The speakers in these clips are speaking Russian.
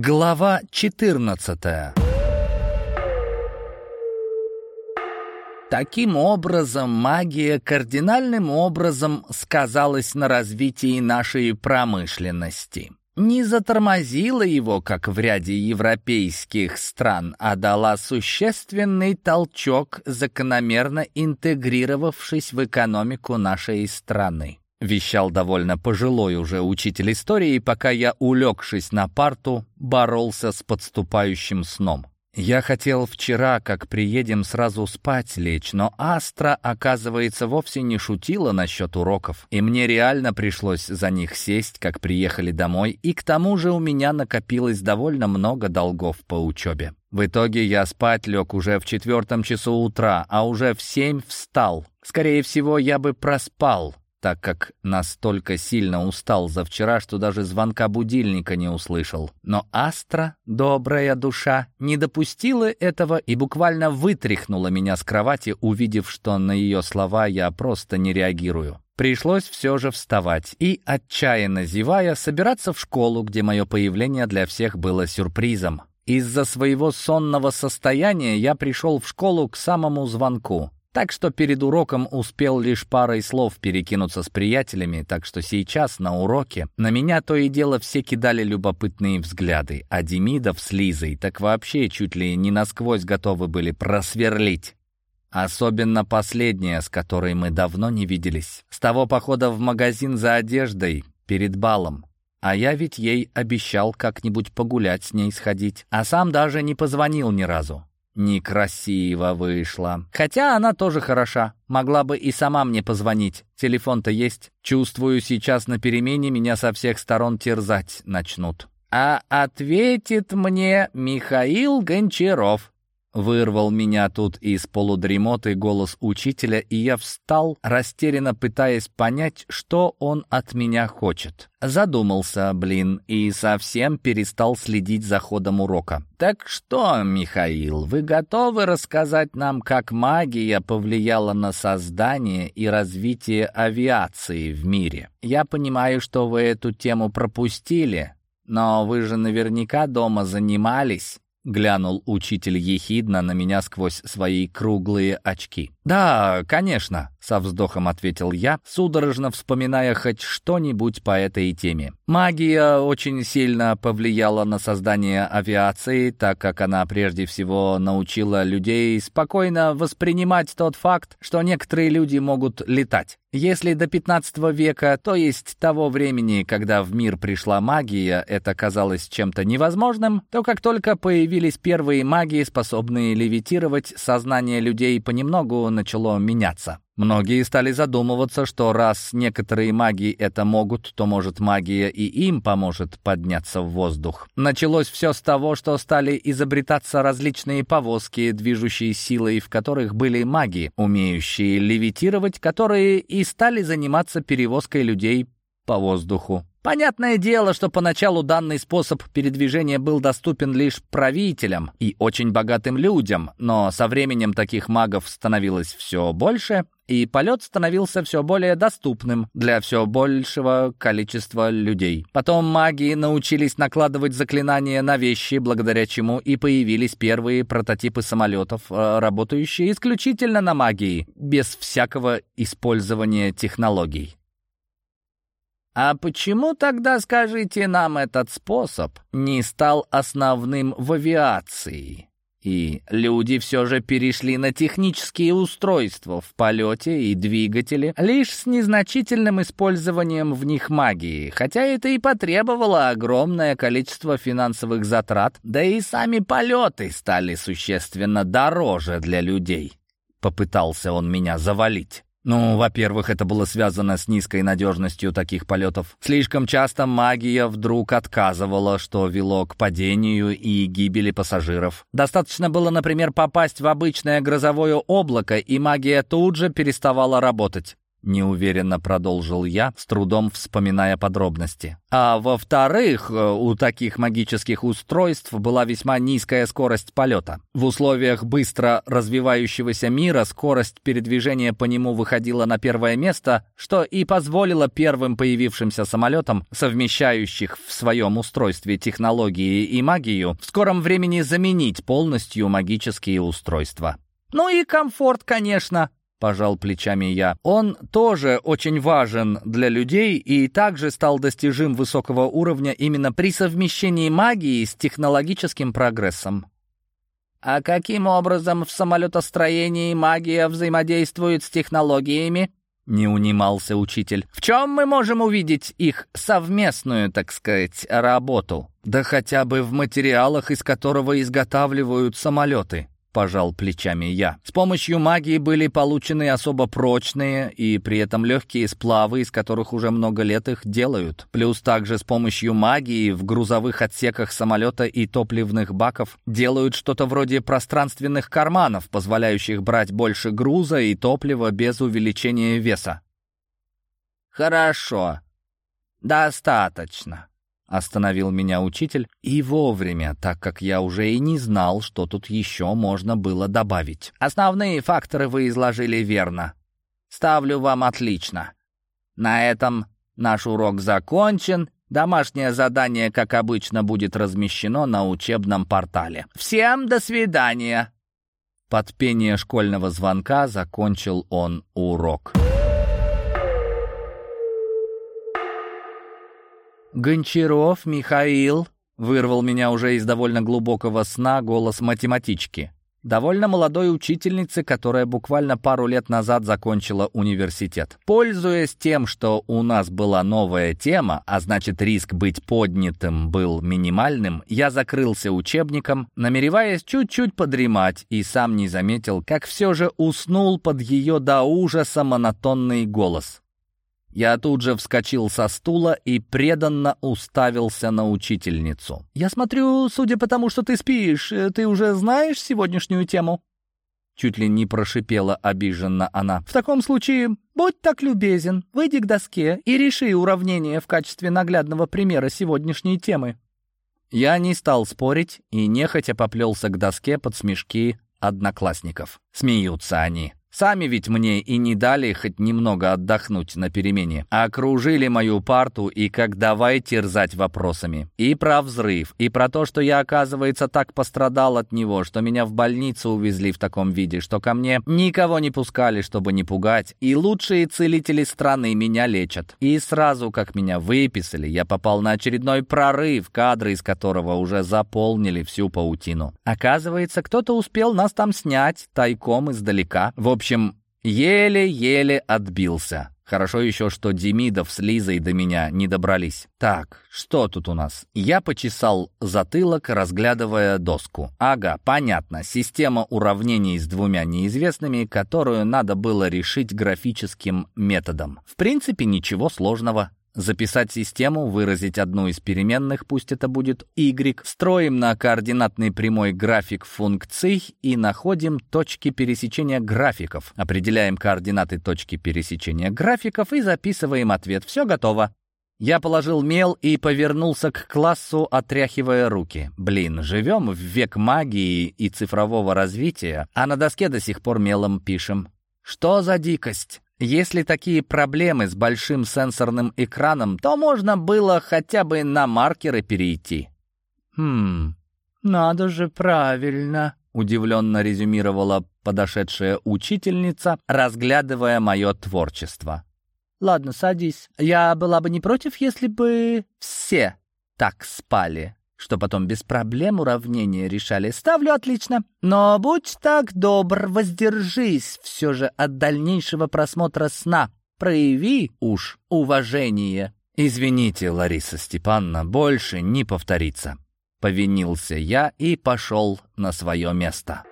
Глава 14 Таким образом, магия кардинальным образом сказалась на развитии нашей промышленности. Не затормозила его, как в ряде европейских стран, а дала существенный толчок, закономерно интегрировавшись в экономику нашей страны. Вещал довольно пожилой уже учитель истории, пока я, улегшись на парту, боролся с подступающим сном. Я хотел вчера, как приедем, сразу спать лечь, но Астра, оказывается, вовсе не шутила насчет уроков, и мне реально пришлось за них сесть, как приехали домой, и к тому же у меня накопилось довольно много долгов по учебе. В итоге я спать лег уже в четвертом часу утра, а уже в семь встал. Скорее всего, я бы проспал, так как настолько сильно устал за вчера, что даже звонка будильника не услышал. Но Астра, добрая душа, не допустила этого и буквально вытряхнула меня с кровати, увидев, что на ее слова я просто не реагирую. Пришлось все же вставать и, отчаянно зевая, собираться в школу, где мое появление для всех было сюрпризом. Из-за своего сонного состояния я пришел в школу к самому звонку. Так что перед уроком успел лишь парой слов перекинуться с приятелями, так что сейчас на уроке на меня то и дело все кидали любопытные взгляды, а Демидов с Лизой так вообще чуть ли не насквозь готовы были просверлить. Особенно последняя, с которой мы давно не виделись. С того похода в магазин за одеждой перед балом. А я ведь ей обещал как-нибудь погулять с ней сходить, а сам даже не позвонил ни разу. Некрасиво вышло. Хотя она тоже хороша. Могла бы и сама мне позвонить. Телефон-то есть. Чувствую, сейчас на перемене меня со всех сторон терзать начнут. А ответит мне Михаил Гончаров. Вырвал меня тут из полудремоты голос учителя, и я встал, растерянно пытаясь понять, что он от меня хочет. Задумался, блин, и совсем перестал следить за ходом урока. «Так что, Михаил, вы готовы рассказать нам, как магия повлияла на создание и развитие авиации в мире? Я понимаю, что вы эту тему пропустили, но вы же наверняка дома занимались». Глянул учитель ехидно на меня сквозь свои круглые очки. «Да, конечно», — со вздохом ответил я, судорожно вспоминая хоть что-нибудь по этой теме. Магия очень сильно повлияла на создание авиации, так как она прежде всего научила людей спокойно воспринимать тот факт, что некоторые люди могут летать. Если до 15 века, то есть того времени, когда в мир пришла магия, это казалось чем-то невозможным, то как только появились первые маги, способные левитировать, сознание людей понемногу начало меняться. Многие стали задумываться, что раз некоторые маги это могут, то, может, магия и им поможет подняться в воздух. Началось все с того, что стали изобретаться различные повозки, движущие силой, в которых были маги, умеющие левитировать, которые и стали заниматься перевозкой людей по воздуху. Понятное дело, что поначалу данный способ передвижения был доступен лишь правителям и очень богатым людям, но со временем таких магов становилось все больше, и полет становился все более доступным для все большего количества людей. Потом маги научились накладывать заклинания на вещи, благодаря чему и появились первые прототипы самолетов, э, работающие исключительно на магии, без всякого использования технологий. А почему тогда, скажите нам, этот способ не стал основным в авиации? И люди все же перешли на технические устройства в полете и двигатели, лишь с незначительным использованием в них магии, хотя это и потребовало огромное количество финансовых затрат, да и сами полеты стали существенно дороже для людей. Попытался он меня завалить. Ну, во-первых, это было связано с низкой надежностью таких полетов. Слишком часто магия вдруг отказывала, что вело к падению и гибели пассажиров. Достаточно было, например, попасть в обычное грозовое облако, и магия тут же переставала работать. Неуверенно продолжил я, с трудом вспоминая подробности. А во-вторых, э, у таких магических устройств была весьма низкая скорость полета. В условиях быстро развивающегося мира скорость передвижения по нему выходила на первое место, что и позволило первым появившимся самолетам, совмещающих в своем устройстве технологии и магию, в скором времени заменить полностью магические устройства. Ну и комфорт, конечно. — пожал плечами я. «Он тоже очень важен для людей и также стал достижим высокого уровня именно при совмещении магии с технологическим прогрессом». «А каким образом в самолетостроении магия взаимодействует с технологиями?» — не унимался учитель. «В чем мы можем увидеть их совместную, так сказать, работу?» «Да хотя бы в материалах, из которого изготавливают самолеты», пожал плечами я. С помощью магии были получены особо прочные и при этом легкие сплавы, из которых уже много лет их делают. Плюс также с помощью магии в грузовых отсеках самолета и топливных баков делают что-то вроде пространственных карманов, позволяющих брать больше груза и топлива без увеличения веса. «Хорошо. Достаточно», Остановил меня учитель, и вовремя, так как я уже и не знал, что тут еще можно было добавить. Основные факторы вы изложили верно. Ставлю вам отлично. На этом наш урок закончен. Домашнее задание, как обычно, будет размещено на учебном портале. Всем до свидания. Под пение школьного звонка закончил он урок. «Гончаров Михаил», — вырвал меня уже из довольно глубокого сна голос математички. Довольно молодой учительницы, которая буквально пару лет назад закончила университет. Пользуясь тем, что у нас была новая тема, а значит риск быть поднятым был минимальным, я закрылся учебником, намереваясь чуть-чуть подремать, и сам не заметил, как все же уснул под ее до ужаса монотонный голос. Я тут же вскочил со стула и преданно уставился на учительницу. «Я смотрю, судя по тому, что ты спишь, э, ты уже знаешь сегодняшнюю тему?» Чуть ли не прошипела обиженно она. «В таком случае, будь так любезен, выйди к доске и реши уравнение в качестве наглядного примера сегодняшней темы». Я не стал спорить и нехотя поплелся к доске под смешки одноклассников. Смеются они. Сами ведь мне и не дали хоть немного отдохнуть на перемене. Окружили мою парту и как давай терзать вопросами. И про взрыв, и про то, что я, оказывается, так пострадал от него, что меня в больницу увезли в таком виде, что ко мне никого не пускали, чтобы не пугать. И лучшие целители страны меня лечат. И сразу, как меня выписали, я попал на очередной прорыв, кадры из которого уже заполнили всю паутину. Оказывается, кто-то успел нас там снять тайком издалека. В общем, еле-еле отбился. Хорошо еще, что Демидов с Лизой до меня не добрались. Так, что тут у нас? Я почесал затылок, разглядывая доску. Ага, понятно. Система уравнений с двумя неизвестными, которую надо было решить графическим методом. В принципе, ничего сложного. Записать систему, выразить одну из переменных, пусть это будет y, строим на координатный прямой график функций и находим точки пересечения графиков. Определяем координаты точки пересечения графиков и записываем ответ. Все готово. Я положил мел и повернулся к классу, отряхивая руки. Блин, живем в век магии и цифрового развития, а на доске до сих пор мелом пишем. Что за дикость? Если такие проблемы с большим сенсорным экраном, то можно было хотя бы на маркеры перейти. «Хм, надо же правильно», — удивленно резюмировала подошедшая учительница, разглядывая мое творчество. «Ладно, садись. Я была бы не против, если бы все так спали» что потом без проблем уравнение решали. Ставлю отлично. Но будь так добр, воздержись все же от дальнейшего просмотра сна. Прояви уж уважение. Извините, Лариса Степановна, больше не повторится. Повинился я и пошел на свое место.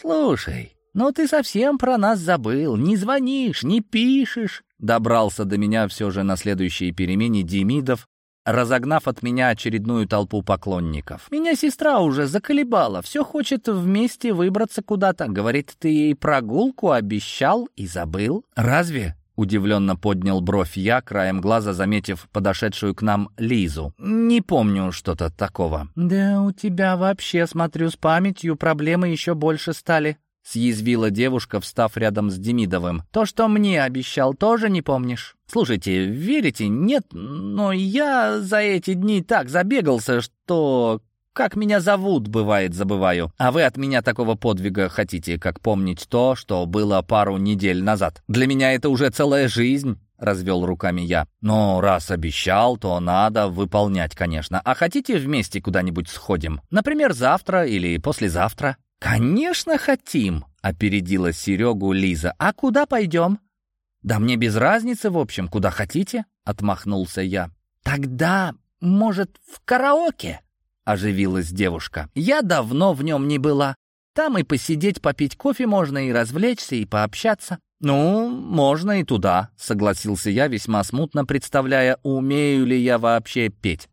«Слушай, ну ты совсем про нас забыл. Не звонишь, не пишешь. Добрался до меня все же на следующей перемене Демидов, разогнав от меня очередную толпу поклонников. Меня сестра уже заколебала, все хочет вместе выбраться куда-то. Говорит, ты ей прогулку обещал и забыл. Разве? Удивленно поднял бровь я, краем глаза заметив подошедшую к нам Лизу. «Не помню что-то такого». «Да у тебя вообще, смотрю, с памятью проблемы еще больше стали», — съязвила девушка, встав рядом с Демидовым. «То, что мне обещал, тоже не помнишь?» «Слушайте, верите? Нет, но я за эти дни так забегался, что как меня зовут, бывает, забываю. А вы от меня такого подвига хотите, как помнить то, что было пару недель назад. Для меня это уже целая жизнь». — развел руками я. «Но раз обещал, то надо выполнять, конечно. А хотите вместе куда-нибудь сходим? Например, завтра или послезавтра?» «Конечно хотим», — опередила Серегу Лиза. «А куда пойдем?» «Да мне без разницы, в общем, куда хотите», — отмахнулся я. «Тогда, может, в караоке?» — оживилась девушка. «Я давно в нем не была. Там и посидеть, попить кофе можно, и развлечься, и пообщаться». «Ну, можно и туда», — согласился я, весьма смутно представляя, умею ли я вообще петь.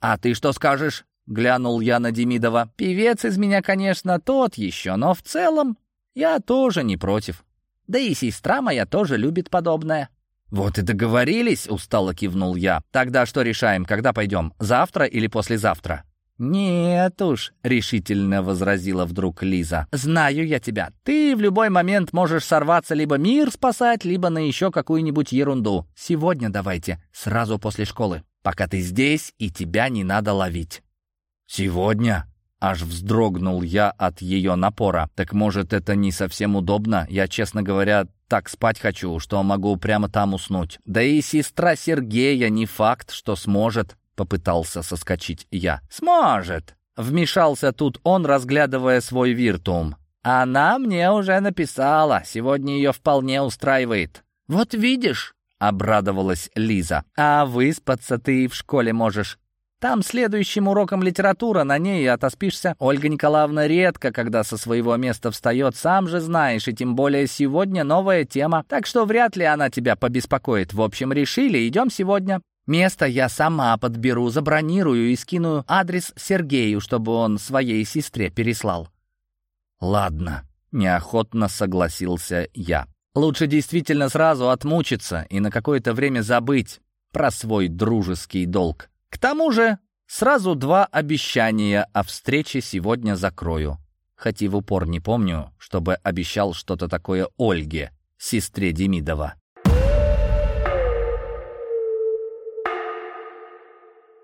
«А ты что скажешь?» — глянул я на Демидова. «Певец из меня, конечно, тот еще, но в целом я тоже не против. Да и сестра моя тоже любит подобное». «Вот и договорились», — устало кивнул я. «Тогда что решаем, когда пойдем, завтра или послезавтра?» «Нет уж», — решительно возразила вдруг Лиза. «Знаю я тебя. Ты в любой момент можешь сорваться либо мир спасать, либо на еще какую-нибудь ерунду. Сегодня давайте, сразу после школы, пока ты здесь и тебя не надо ловить». «Сегодня?» Аж вздрогнул я от ее напора. «Так может, это не совсем удобно? Я, честно говоря, так спать хочу, что могу прямо там уснуть. Да и сестра Сергея не факт, что сможет». — попытался соскочить я. «Сможет!» — вмешался тут он, разглядывая свой виртуум. «Она мне уже написала, сегодня ее вполне устраивает». «Вот видишь!» — обрадовалась Лиза. «А выспаться ты в школе можешь. Там следующим уроком литература, на ней и отоспишься. Ольга Николаевна редко, когда со своего места встает, сам же знаешь, и тем более сегодня новая тема, так что вряд ли она тебя побеспокоит. В общем, решили, идем сегодня. Место я сама подберу, забронирую и скину адрес Сергею, чтобы он своей сестре переслал». «Ладно», — неохотно согласился я. «Лучше действительно сразу отмучиться и на какое-то время забыть про свой дружеский долг. К тому же сразу два обещания о встрече сегодня закрою. Хоть и в упор не помню, чтобы обещал что-то такое Ольге, сестре Демидова».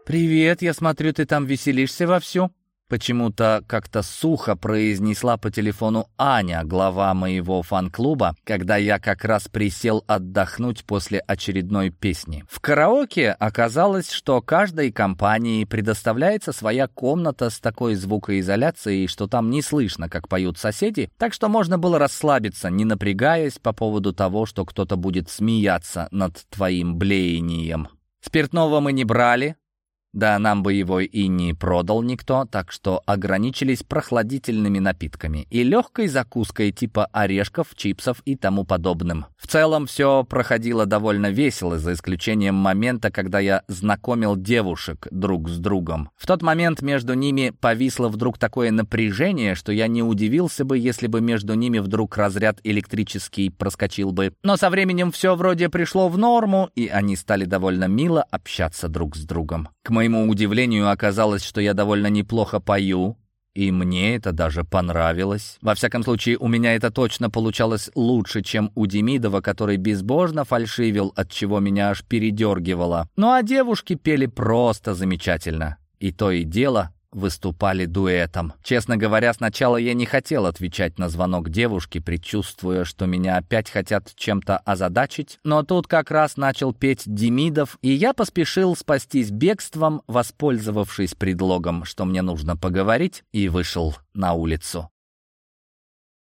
«Привет, я смотрю, ты там веселишься вовсю?» Почему-то как-то сухо произнесла по телефону Аня, глава моего фан-клуба, когда я как раз присел отдохнуть после очередной песни. В караоке оказалось, что каждой компании предоставляется своя комната с такой звукоизоляцией, что там не слышно, как поют соседи, так что можно было расслабиться, не напрягаясь по поводу того, что кто-то будет смеяться над твоим блеянием. Спиртного мы не брали, да, нам бы его и не продал никто, так что ограничились прохладительными напитками и легкой закуской типа орешков, чипсов и тому подобным. В целом все проходило довольно весело, за исключением момента, когда я знакомил девушек друг с другом. В тот момент между ними повисло вдруг такое напряжение, что я не удивился бы, если бы между ними вдруг разряд электрический проскочил бы. Но со временем все вроде пришло в норму, и они стали довольно мило общаться друг с другом. К моему удивлению оказалось, что я довольно неплохо пою, и мне это даже понравилось. Во всяком случае, у меня это точно получалось лучше, чем у Демидова, который безбожно фальшивил, от чего меня аж передергивало. Ну а девушки пели просто замечательно. И то и дело выступали дуэтом. Честно говоря, сначала я не хотел отвечать на звонок девушки, предчувствуя, что меня опять хотят чем-то озадачить, но тут как раз начал петь Демидов, и я поспешил спастись бегством, воспользовавшись предлогом, что мне нужно поговорить, и вышел на улицу.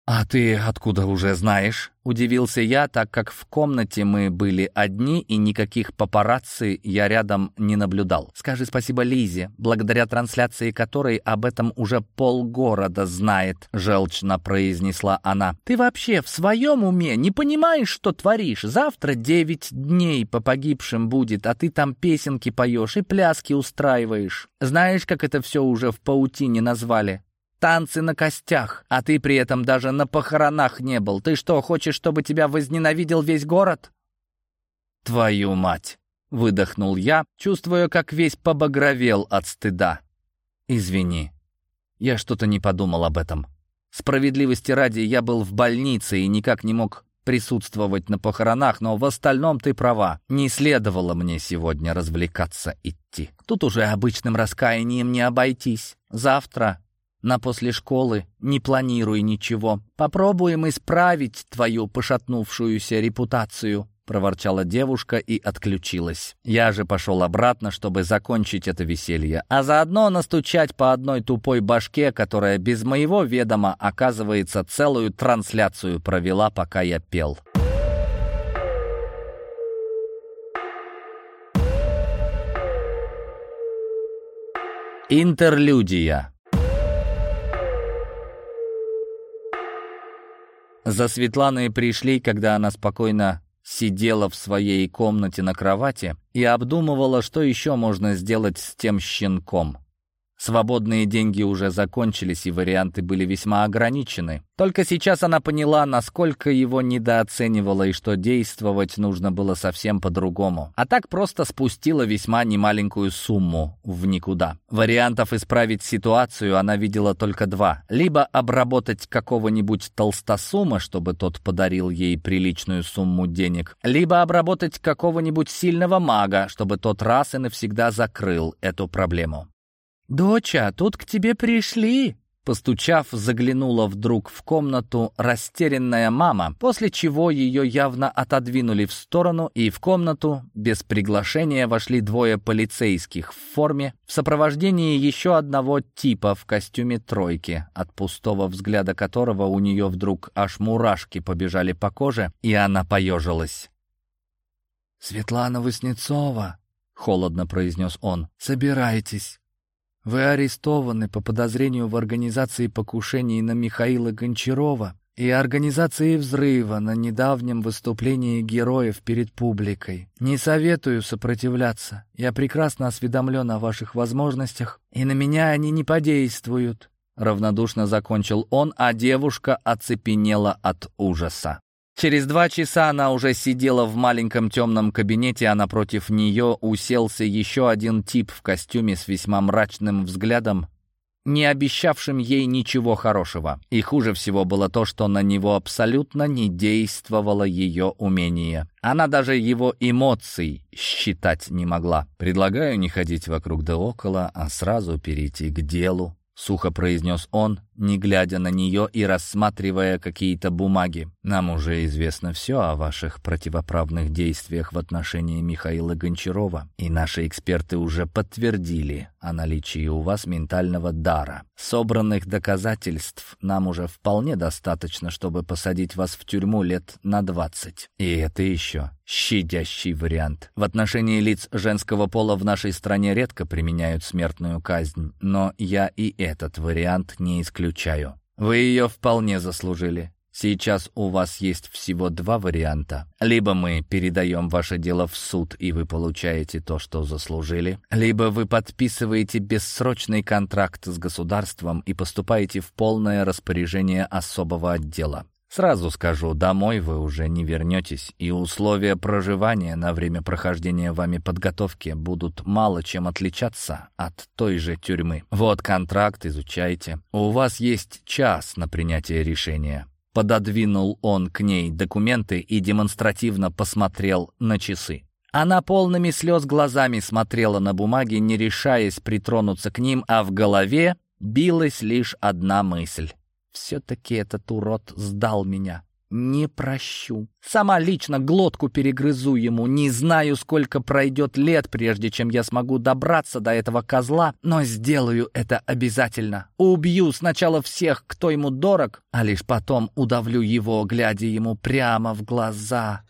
«А ты откуда уже знаешь?» — удивился я, так как в комнате мы были одни, и никаких папарацци я рядом не наблюдал. «Скажи спасибо Лизе, благодаря трансляции которой об этом уже полгорода знает», — желчно произнесла она. «Ты вообще в своем уме не понимаешь, что творишь? Завтра девять дней по погибшим будет, а ты там песенки поешь и пляски устраиваешь. Знаешь, как это все уже в паутине назвали?» Танцы на костях, а ты при этом даже на похоронах не был. Ты что, хочешь, чтобы тебя возненавидел весь город?» «Твою мать!» — выдохнул я, чувствуя, как весь побагровел от стыда. «Извини, я что-то не подумал об этом. Справедливости ради, я был в больнице и никак не мог присутствовать на похоронах, но в остальном ты права. Не следовало мне сегодня развлекаться идти. Тут уже обычным раскаянием не обойтись. Завтра на после школы, не планируй ничего. Попробуем исправить твою пошатнувшуюся репутацию». — проворчала девушка и отключилась. Я же пошел обратно, чтобы закончить это веселье, а заодно настучать по одной тупой башке, которая без моего ведома, оказывается, целую трансляцию провела, пока я пел. Интерлюдия За Светланой пришли, когда она спокойно сидела в своей комнате на кровати и обдумывала, что еще можно сделать с тем щенком. Свободные деньги уже закончились, и варианты были весьма ограничены. Только сейчас она поняла, насколько его недооценивала и что действовать нужно было совсем по-другому. А так просто спустила весьма немаленькую сумму в никуда. Вариантов исправить ситуацию она видела только два. Либо обработать какого-нибудь толстосума, чтобы тот подарил ей приличную сумму денег, либо обработать какого-нибудь сильного мага, чтобы тот раз и навсегда закрыл эту проблему. «Доча, тут к тебе пришли!» Постучав, заглянула вдруг в комнату растерянная мама, после чего ее явно отодвинули в сторону, и в комнату без приглашения вошли двое полицейских в форме в сопровождении еще одного типа в костюме тройки, от пустого взгляда которого у нее вдруг аж мурашки побежали по коже, и она поежилась. «Светлана Васнецова», — холодно произнес он, — «собирайтесь». Вы арестованы по подозрению в организации покушений на Михаила Гончарова и организации взрыва на недавнем выступлении героев перед публикой. Не советую сопротивляться. Я прекрасно осведомлен о ваших возможностях, и на меня они не подействуют». Равнодушно закончил он, а девушка оцепенела от ужаса. Через два часа она уже сидела в маленьком темном кабинете, а напротив нее уселся еще один тип в костюме с весьма мрачным взглядом, не обещавшим ей ничего хорошего. И хуже всего было то, что на него абсолютно не действовало ее умение. Она даже его эмоций считать не могла. «Предлагаю не ходить вокруг да около, а сразу перейти к делу», — сухо произнес он, не глядя на нее и рассматривая какие-то бумаги. «Нам уже известно все о ваших противоправных действиях в отношении Михаила Гончарова, и наши эксперты уже подтвердили о наличии у вас ментального дара. Собранных доказательств нам уже вполне достаточно, чтобы посадить вас в тюрьму лет на двадцать. И это еще щадящий вариант. В отношении лиц женского пола в нашей стране редко применяют смертную казнь, но я и этот вариант не исключаю исключаю. Вы ее вполне заслужили. Сейчас у вас есть всего два варианта. Либо мы передаем ваше дело в суд, и вы получаете то, что заслужили, либо вы подписываете бессрочный контракт с государством и поступаете в полное распоряжение особого отдела. Сразу скажу, домой вы уже не вернетесь, и условия проживания на время прохождения вами подготовки будут мало чем отличаться от той же тюрьмы. Вот контракт, изучайте. У вас есть час на принятие решения. Пододвинул он к ней документы и демонстративно посмотрел на часы. Она полными слез глазами смотрела на бумаги, не решаясь притронуться к ним, а в голове билась лишь одна мысль. Все-таки этот урод сдал меня. не прощу. Сама лично глотку перегрызу ему. Не знаю, сколько пройдет лет, прежде чем я смогу добраться до этого козла, но сделаю это обязательно. Убью сначала всех, кто ему дорог, а лишь потом удавлю его, глядя ему прямо в глаза.